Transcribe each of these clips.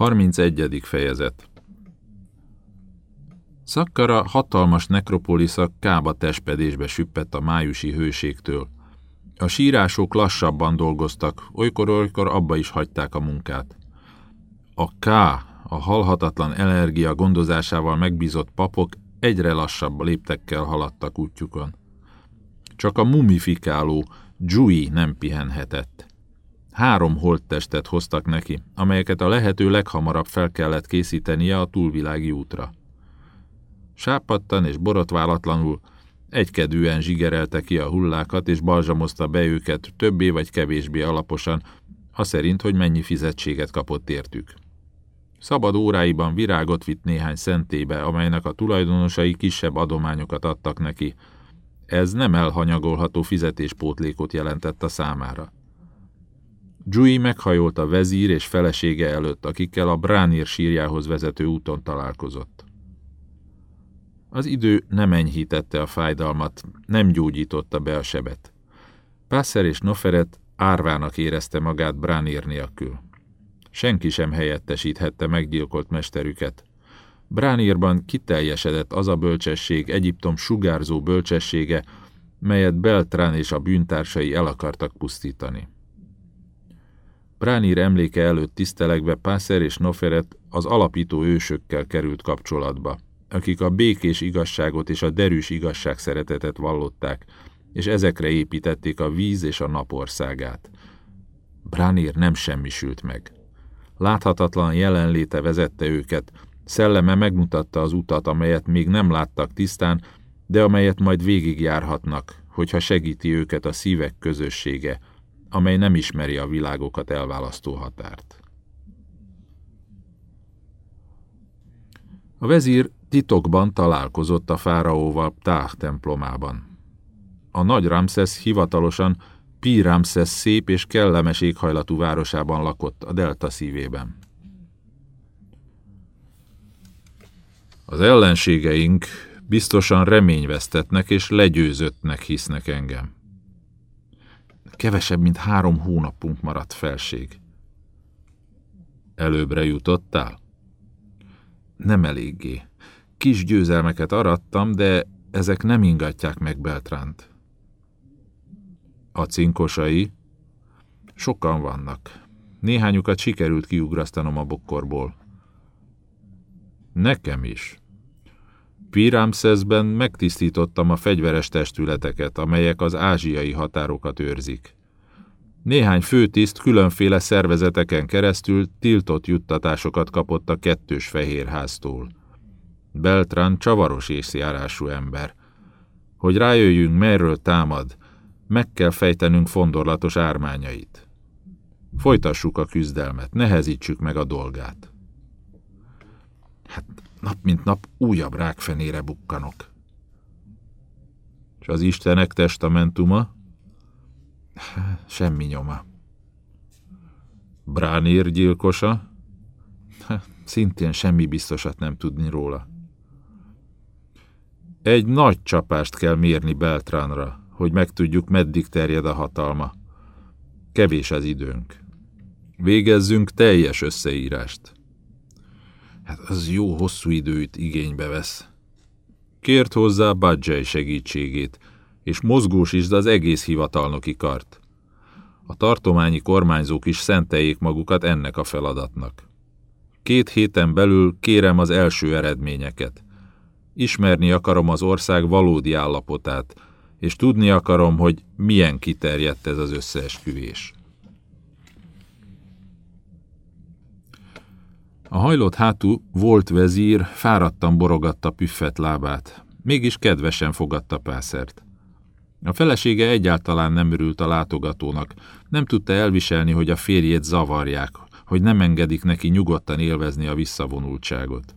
31. fejezet Szakkara hatalmas nekropolisza kába testpedésbe süppett a májusi hőségtől. A sírások lassabban dolgoztak, olykor-olykor abba is hagyták a munkát. A K, a halhatatlan energia gondozásával megbízott papok egyre lassabb léptekkel haladtak útjukon. Csak a mumifikáló Jui nem pihenhetett. Három holttestet hoztak neki, amelyeket a lehető leghamarabb fel kellett készítenie a túlvilági útra. Sápadtan és borotválatlanul egykedűen zsigerelte ki a hullákat, és balzsamozta be őket többé vagy kevésbé alaposan, a szerint, hogy mennyi fizetséget kapott értük. Szabad óráiban virágot vitt néhány szentébe, amelynek a tulajdonosai kisebb adományokat adtak neki. Ez nem elhanyagolható fizetéspótlékot jelentett a számára. Jui meghajolt a vezír és felesége előtt, akikkel a Bránir sírjához vezető úton találkozott. Az idő nem enyhítette a fájdalmat, nem gyógyította be a sebet. Pászer és Noferet árvának érezte magát Bránir nélkül. Senki sem helyettesíthette meggyilkolt mesterüket. Bránírban kiteljesedett az a bölcsesség, Egyiptom sugárzó bölcsessége, melyet Beltrán és a bűntársai el akartak pusztítani. Bránir emléke előtt tisztelegve Pászer és Noferet az alapító ősökkel került kapcsolatba, akik a békés igazságot és a derűs igazság szeretetet vallották, és ezekre építették a víz és a napországát. Bránir nem semmisült meg. Láthatatlan jelenléte vezette őket, szelleme megmutatta az utat, amelyet még nem láttak tisztán, de amelyet majd végigjárhatnak, hogyha segíti őket a szívek közössége, amely nem ismeri a világokat elválasztó határt. A vezír titokban találkozott a fáraóval Ptah templomában. A nagy Ramszesz hivatalosan Pi Ramszesz szép és kellemes éghajlatú városában lakott, a delta szívében. Az ellenségeink biztosan reményvesztetnek és legyőzöttnek hisznek engem. Kevesebb, mint három hónapunk maradt felség. Előbbre jutottál? Nem eléggé. Kis győzelmeket arattam, de ezek nem ingatják meg Beltránt. A cinkosai? Sokan vannak. Néhányukat sikerült kiugrasztanom a bokkorból. Nekem is. Piramszeszben megtisztítottam a fegyveres testületeket, amelyek az ázsiai határokat őrzik. Néhány főtiszt különféle szervezeteken keresztül tiltott juttatásokat kapott a kettős fehérháztól. Beltran csavaros észjárású ember. Hogy rájöjjünk, merről támad, meg kell fejtenünk fondorlatos ármányait. Folytassuk a küzdelmet, nehezítsük meg a dolgát. Hát nap mint nap újabb rákfenére bukkanok. És az Istenek testamentuma? Semmi nyoma. Bránír gyilkosa? Szintén semmi biztosat nem tudni róla. Egy nagy csapást kell mérni Beltránra, hogy megtudjuk, meddig terjed a hatalma. Kevés az időnk. Végezzünk teljes összeírást. Hát az jó hosszú időt igénybe vesz. Kért hozzá Badzsely segítségét, és mozgósítsd az egész hivatalnoki kart. A tartományi kormányzók is szenteljék magukat ennek a feladatnak. Két héten belül kérem az első eredményeket. Ismerni akarom az ország valódi állapotát, és tudni akarom, hogy milyen kiterjedt ez az összeesküvés. A hajlott hátú volt vezír fáradtan borogatta püffet lábát, mégis kedvesen fogadta Pászert. A felesége egyáltalán nem örült a látogatónak, nem tudta elviselni, hogy a férjét zavarják, hogy nem engedik neki nyugodtan élvezni a visszavonultságot.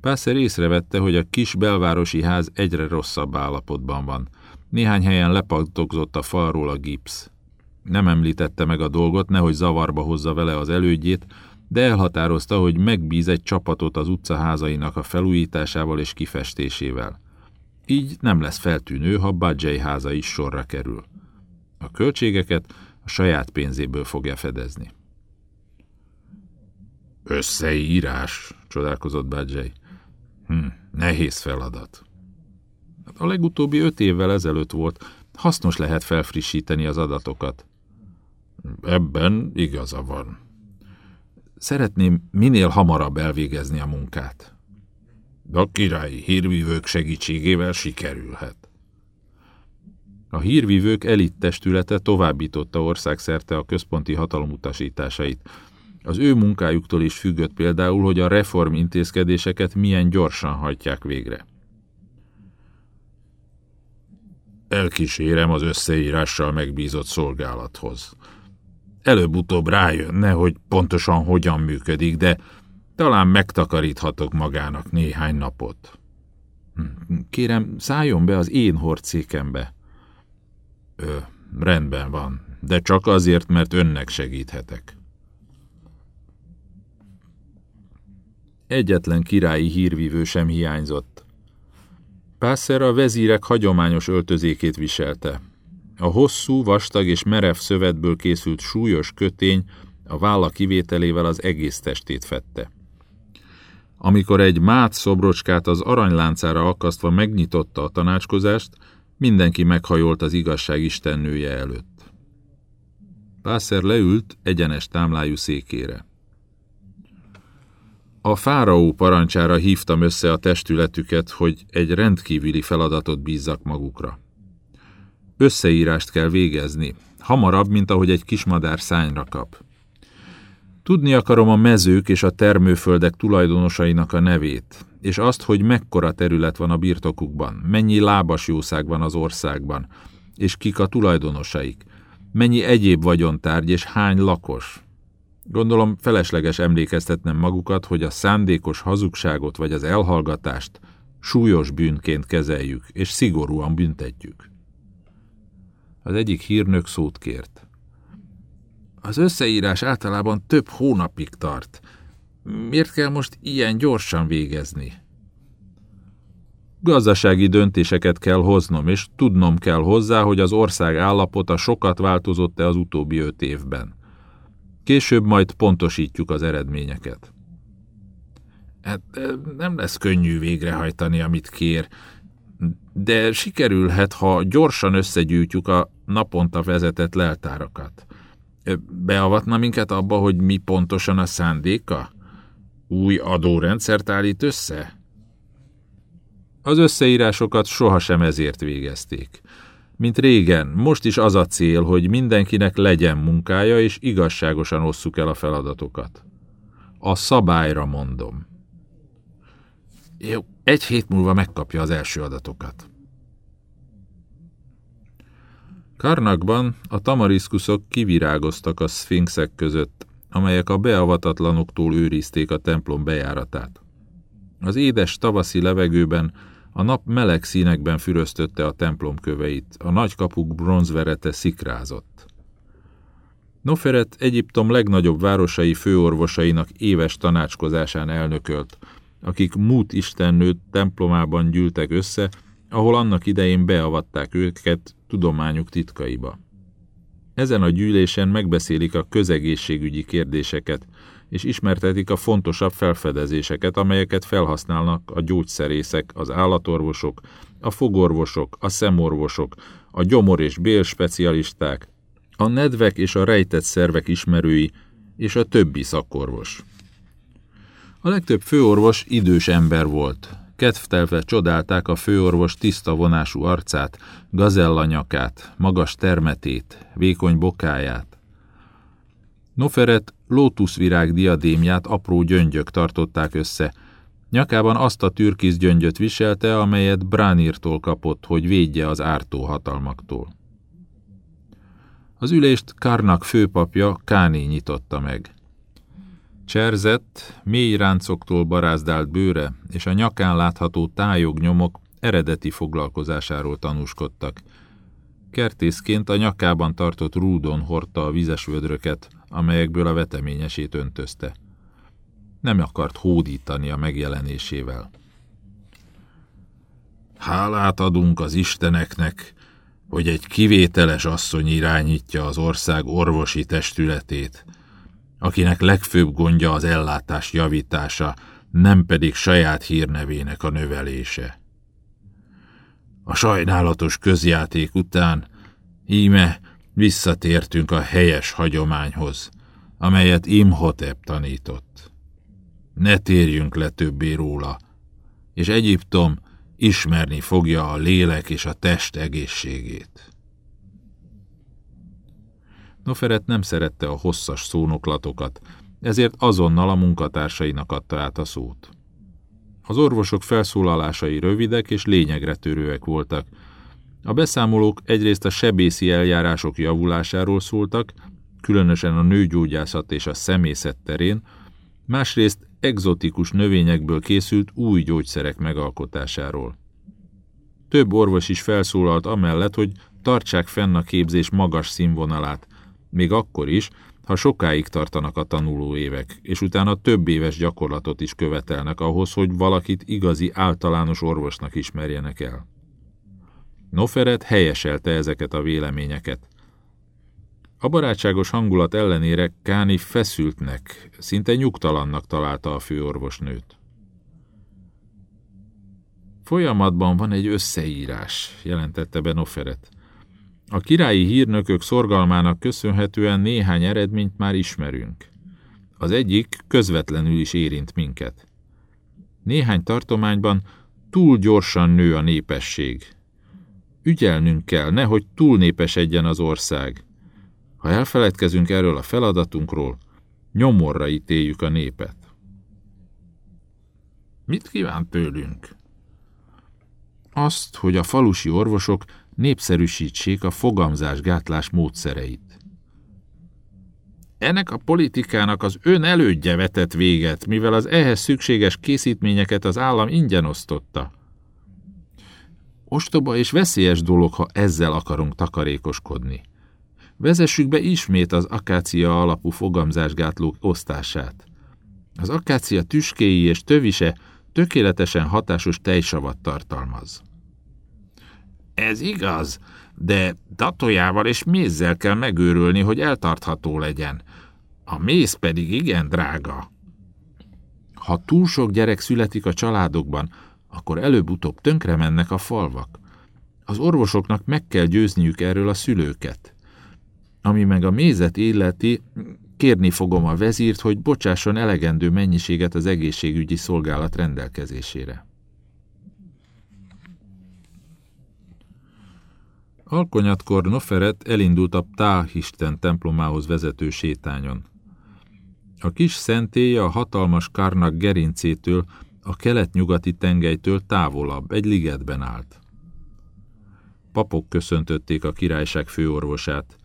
Pászer észrevette, hogy a kis belvárosi ház egyre rosszabb állapotban van. Néhány helyen lepatogzott a falról a gipsz. Nem említette meg a dolgot, nehogy zavarba hozza vele az elődjét, de elhatározta, hogy megbíz egy csapatot az utcaházainak a felújításával és kifestésével. Így nem lesz feltűnő, ha Badzsely háza is sorra kerül. A költségeket a saját pénzéből fogja fedezni. Összeírás, csodálkozott Badzsely. Hm, nehéz feladat. A legutóbbi öt évvel ezelőtt volt. Hasznos lehet felfrissíteni az adatokat. Ebben igaza van. Szeretném minél hamarabb elvégezni a munkát. De a királyi hírvívők segítségével sikerülhet. A hírvívők elit testülete továbbította országszerte a központi hatalom utasításait. Az ő munkájuktól is függött például, hogy a reform intézkedéseket milyen gyorsan hajtják végre. Elkísérem az összeírással megbízott szolgálathoz. Előbb-utóbb rájönne, hogy pontosan hogyan működik, de talán megtakaríthatok magának néhány napot. Kérem, szálljon be az én horcékembe. Ö, rendben van, de csak azért, mert önnek segíthetek. Egyetlen királyi hírvívő sem hiányzott. Pászer a vezírek hagyományos öltözékét viselte. A hosszú, vastag és merev szövetből készült súlyos kötény a válla kivételével az egész testét fette. Amikor egy mát szobrocskát az aranyláncára akasztva megnyitotta a tanácskozást, Mindenki meghajolt az igazság istennője előtt. Pászer leült egyenes támlájú székére. A fáraó parancsára hívtam össze a testületüket, hogy egy rendkívüli feladatot bízzak magukra. Összeírást kell végezni, hamarabb, mint ahogy egy kismadár szányra kap. Tudni akarom a mezők és a termőföldek tulajdonosainak a nevét, és azt, hogy mekkora terület van a birtokukban, mennyi lábas jószág van az országban, és kik a tulajdonosaik, mennyi egyéb vagyontárgy és hány lakos. Gondolom felesleges emlékeztetnem magukat, hogy a szándékos hazugságot vagy az elhallgatást súlyos bűnként kezeljük, és szigorúan büntetjük. Az egyik hírnök szót kért. Az összeírás általában több hónapig tart. Miért kell most ilyen gyorsan végezni? Gazdasági döntéseket kell hoznom, és tudnom kell hozzá, hogy az ország állapota sokat változott-e az utóbbi öt évben. Később majd pontosítjuk az eredményeket. Hát nem lesz könnyű végrehajtani, amit kér, de sikerülhet, ha gyorsan összegyűjtjük a naponta vezetett leltárakat. Beavatna minket abba, hogy mi pontosan a szándéka? Új adórendszert állít össze? Az összeírásokat sohasem ezért végezték. Mint régen, most is az a cél, hogy mindenkinek legyen munkája, és igazságosan osszuk el a feladatokat. A szabályra mondom. Jó, egy hét múlva megkapja az első adatokat. Karnakban a tamariszkuszok kivirágoztak a szfinxek között, amelyek a beavatatlanoktól őrizték a templom bejáratát. Az édes tavaszi levegőben a nap meleg színekben füröztötte a templom köveit, a nagy kapuk bronzverete szikrázott. Noferet Egyiptom legnagyobb városai főorvosainak éves tanácskozásán elnökölt, akik Mút istennőt templomában gyűltek össze, ahol annak idején beavatták őket tudományuk titkaiba. Ezen a gyűlésen megbeszélik a közegészségügyi kérdéseket, és ismertetik a fontosabb felfedezéseket, amelyeket felhasználnak a gyógyszerészek, az állatorvosok, a fogorvosok, a szemorvosok, a gyomor- és bélspecialisták, a nedvek és a rejtett szervek ismerői, és a többi szakorvos. A legtöbb főorvos idős ember volt, Kedvtelve csodálták a főorvos tiszta vonású arcát, gazellanyakát, magas termetét, vékony bokáját. Noferet lótuszvirág diadémját apró gyöngyök tartották össze. Nyakában azt a türkisz gyöngyöt viselte, amelyet Bránírtól kapott, hogy védje az ártó hatalmaktól. Az ülést Karnak főpapja Káni nyitotta meg. Cserzett, mély ráncoktól barázdált bőre és a nyakán látható tájognyomok eredeti foglalkozásáról tanúskodtak. Kertészként a nyakában tartott rúdon hordta a vizes vödröket, amelyekből a veteményesét öntözte. Nem akart hódítani a megjelenésével. Hálát adunk az isteneknek, hogy egy kivételes asszony irányítja az ország orvosi testületét, akinek legfőbb gondja az ellátás javítása, nem pedig saját hírnevének a növelése. A sajnálatos közjáték után íme visszatértünk a helyes hagyományhoz, amelyet Imhotep tanított. Ne térjünk le többé róla, és Egyiptom ismerni fogja a lélek és a test egészségét. Noferet nem szerette a hosszas szónoklatokat, ezért azonnal a munkatársainak adta át a szót. Az orvosok felszólalásai rövidek és lényegre törőek voltak. A beszámolók egyrészt a sebészi eljárások javulásáról szóltak, különösen a nőgyógyászat és a szemészet terén, másrészt egzotikus növényekből készült új gyógyszerek megalkotásáról. Több orvos is felszólalt amellett, hogy tartsák fenn a képzés magas színvonalát, még akkor is, ha sokáig tartanak a tanuló évek, és utána több éves gyakorlatot is követelnek ahhoz, hogy valakit igazi általános orvosnak ismerjenek el. Noferet helyeselte ezeket a véleményeket. A barátságos hangulat ellenére Káni feszültnek, szinte nyugtalannak találta a főorvosnőt. Folyamatban van egy összeírás, jelentette be Noferet. A királyi hírnökök szorgalmának köszönhetően néhány eredményt már ismerünk. Az egyik közvetlenül is érint minket. Néhány tartományban túl gyorsan nő a népesség. Ügyelnünk kell, nehogy túl népesedjen az ország. Ha elfeledkezünk erről a feladatunkról, nyomorra ítéljük a népet. Mit kíván tőlünk? Azt, hogy a falusi orvosok népszerűsítsék a fogamzásgátlás módszereit. Ennek a politikának az ön elődje vetett véget, mivel az ehhez szükséges készítményeket az állam ingyen osztotta. Ostoba és veszélyes dolog, ha ezzel akarunk takarékoskodni. Vezessük be ismét az akácia alapú fogamzásgátlók osztását. Az akácia tüskéi és tövise tökéletesen hatásos tejsavat tartalmaz. Ez igaz, de datójával és mézzel kell megőrülni, hogy eltartható legyen. A méz pedig igen drága. Ha túl sok gyerek születik a családokban, akkor előbb-utóbb tönkre mennek a falvak. Az orvosoknak meg kell győzniük erről a szülőket. Ami meg a mézet illeti, kérni fogom a vezírt, hogy bocsásson elegendő mennyiséget az egészségügyi szolgálat rendelkezésére. Alkonyatkor Noferet elindult a Ptah-isten templomához vezető sétányon. A kis szentélye a hatalmas Karnak gerincétől, a kelet-nyugati tengelytől távolabb, egy ligetben állt. Papok köszöntötték a királyság főorvosát.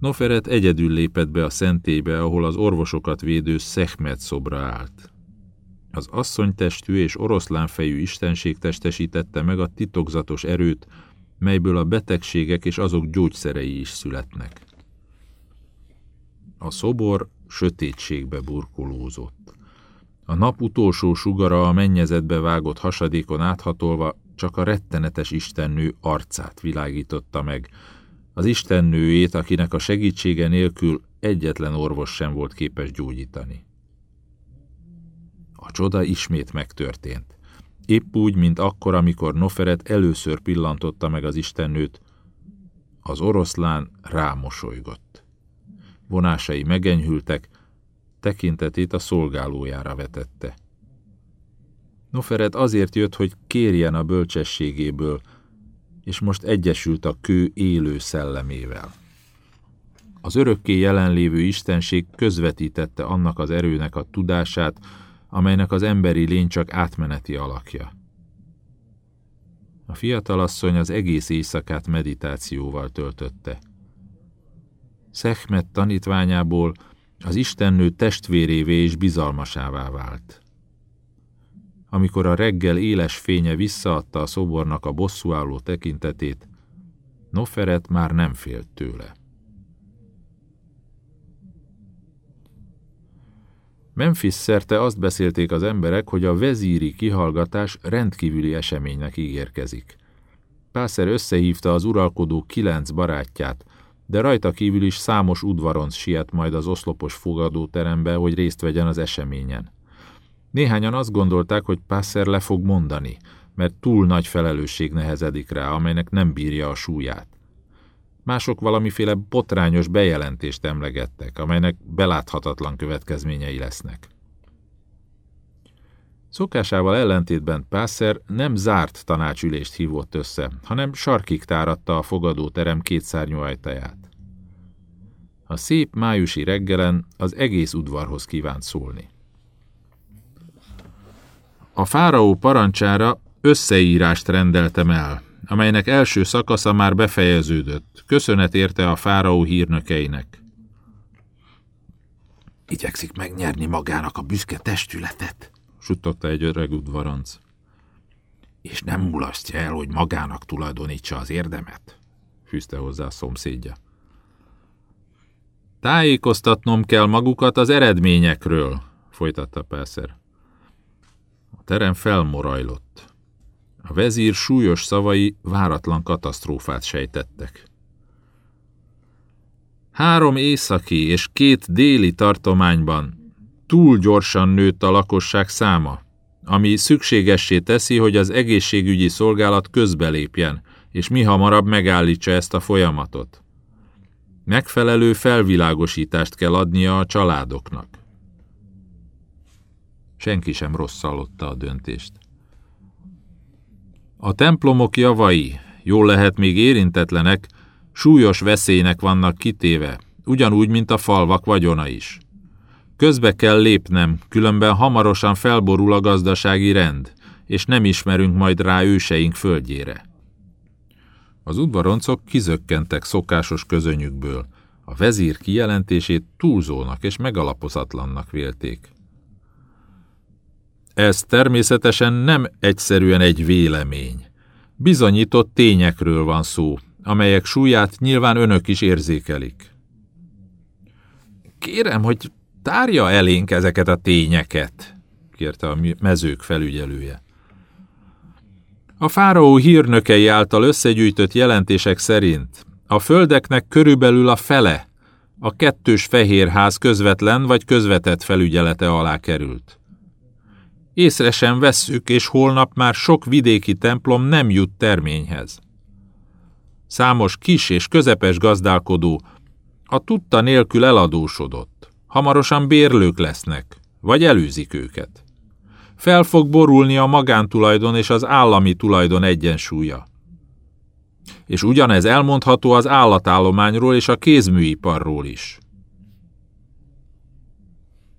Noferet egyedül lépett be a szentélybe, ahol az orvosokat védő Szechmet szobra állt. Az asszonytestű és oroszlánfejű istenség testesítette meg a titokzatos erőt, melyből a betegségek és azok gyógyszerei is születnek. A szobor sötétségbe burkolózott. A nap utolsó sugara a mennyezetbe vágott hasadékon áthatolva csak a rettenetes istennő arcát világította meg, az istennőjét, akinek a segítsége nélkül egyetlen orvos sem volt képes gyógyítani. A csoda ismét megtörtént. Épp úgy, mint akkor, amikor Noferet először pillantotta meg az istennőt, az oroszlán rámosolygott. Vonásai megenyhültek, tekintetét a szolgálójára vetette. Noferet azért jött, hogy kérjen a bölcsességéből, és most egyesült a kő élő szellemével. Az örökké jelenlévő istenség közvetítette annak az erőnek a tudását, amelynek az emberi lény csak átmeneti alakja. A fiatalasszony az egész éjszakát meditációval töltötte. Szechmet tanítványából az istennő testvérévé és bizalmasává vált. Amikor a reggel éles fénye visszaadta a szobornak a bosszúálló tekintetét, Noferet már nem félt tőle. Memphis szerte azt beszélték az emberek, hogy a vezíri kihallgatás rendkívüli eseménynek ígérkezik. Pászer összehívta az uralkodó kilenc barátját, de rajta kívül is számos udvaronc siet majd az oszlopos fogadóterembe, hogy részt vegyen az eseményen. Néhányan azt gondolták, hogy Pászer le fog mondani, mert túl nagy felelősség nehezedik rá, amelynek nem bírja a súlyát. Mások valamiféle botrányos bejelentést emlegettek, amelynek beláthatatlan következményei lesznek. Szokásával ellentétben Pászer nem zárt tanácsülést hívott össze, hanem sarkig táratta a fogadóterem kétszárnyú ajtaját. A szép májusi reggelen az egész udvarhoz kívánt szólni. A fáraó parancsára összeírást rendeltem el, amelynek első szakasza már befejeződött. Köszönet érte a fáraó hírnökeinek. Igyekszik megnyerni magának a büszke testületet, suttogta egy öreg udvaranc. És nem mulasztja el, hogy magának tulajdonítsa az érdemet, fűzte hozzá a szomszédja. Tájékoztatnom kell magukat az eredményekről, folytatta Pászer. A terem felmorajlott. A vezír súlyos szavai váratlan katasztrófát sejtettek. Három északi és két déli tartományban túl gyorsan nőtt a lakosság száma, ami szükségessé teszi, hogy az egészségügyi szolgálat közbelépjen, és mi hamarabb megállítsa ezt a folyamatot. Megfelelő felvilágosítást kell adnia a családoknak. Senki sem rosszallotta a döntést. A templomok javai, jól lehet még érintetlenek, súlyos veszélynek vannak kitéve, ugyanúgy, mint a falvak vagyona is. Közbe kell lépnem, különben hamarosan felborul a gazdasági rend, és nem ismerünk majd rá őseink földjére. Az udvaroncok kizökkentek szokásos közönyükből. A vezír kijelentését túlzónak és megalapozatlannak vélték. Ez természetesen nem egyszerűen egy vélemény. Bizonyított tényekről van szó, amelyek súlyát nyilván önök is érzékelik. Kérem, hogy tárja elénk ezeket a tényeket, kérte a mezők felügyelője. A fáraó hírnökei által összegyűjtött jelentések szerint a földeknek körülbelül a fele a kettős fehérház közvetlen vagy közvetett felügyelete alá került. Észre sem vesszük, és holnap már sok vidéki templom nem jut terményhez. Számos kis és közepes gazdálkodó a tudta nélkül eladósodott. Hamarosan bérlők lesznek, vagy elűzik őket. Fel fog borulni a magántulajdon és az állami tulajdon egyensúlya. És ugyanez elmondható az állatállományról és a kézműiparról is.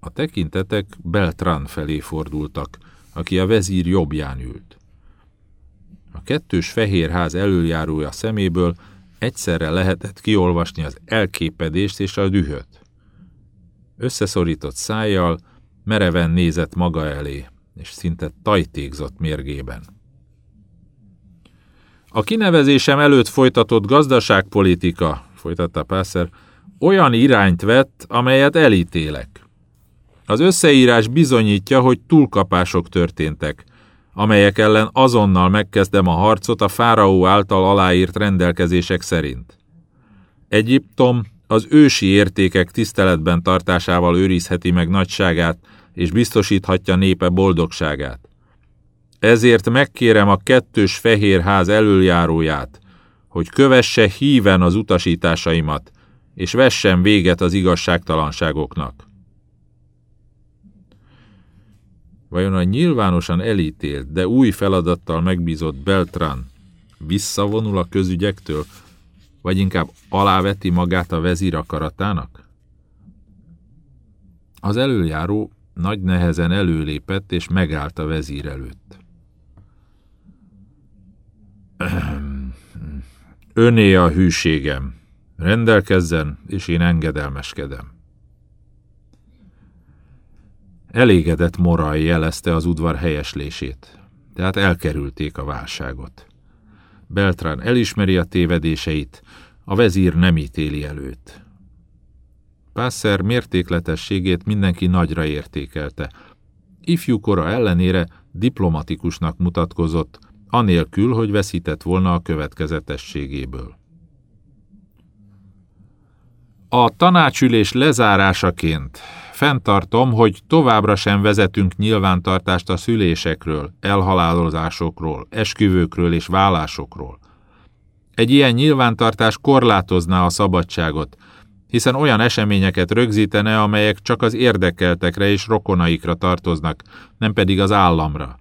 A tekintetek Beltran felé fordultak, aki a vezír jobbján ült. A kettős fehérház előjárója szeméből egyszerre lehetett kiolvasni az elképedést és a dühöt. Összeszorított szájjal mereven nézett maga elé, és szinte tajtékzott mérgében. A kinevezésem előtt folytatott gazdaságpolitika, folytatta Pászer, olyan irányt vett, amelyet elítélek. Az összeírás bizonyítja, hogy túlkapások történtek, amelyek ellen azonnal megkezdem a harcot a fáraó által aláírt rendelkezések szerint. Egyiptom az ősi értékek tiszteletben tartásával őrizheti meg nagyságát, és biztosíthatja népe boldogságát. Ezért megkérem a kettős fehér ház elöljáróját, hogy kövesse híven az utasításaimat, és vessen véget az igazságtalanságoknak. Vajon a nyilvánosan elítélt, de új feladattal megbízott Beltran visszavonul a közügyektől, vagy inkább aláveti magát a vezír akaratának? Az előjáró nagy nehezen előlépett és megállt a vezír előtt. Öné a hűségem. Rendelkezzen, és én engedelmeskedem. Elégedett moral jelezte az udvar helyeslését, tehát elkerülték a válságot. Beltrán elismeri a tévedéseit, a vezír nem ítéli előtt. Pászer mértékletességét mindenki nagyra értékelte. Ifjúkora ellenére diplomatikusnak mutatkozott, anélkül, hogy veszített volna a következetességéből. A tanácsülés lezárásaként fenntartom, hogy továbbra sem vezetünk nyilvántartást a szülésekről, elhalálozásokról, esküvőkről és vállásokról. Egy ilyen nyilvántartás korlátozná a szabadságot, hiszen olyan eseményeket rögzítene, amelyek csak az érdekeltekre és rokonaikra tartoznak, nem pedig az államra.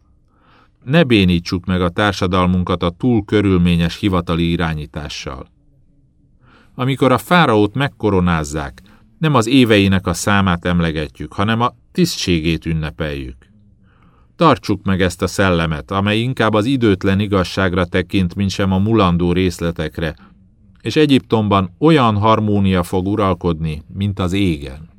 Ne bénítsuk meg a társadalmunkat a túl körülményes hivatali irányítással. Amikor a fáraót megkoronázzák, nem az éveinek a számát emlegetjük, hanem a tisztségét ünnepeljük. Tartsuk meg ezt a szellemet, amely inkább az időtlen igazságra tekint, mint sem a mulandó részletekre, és Egyiptomban olyan harmónia fog uralkodni, mint az égen.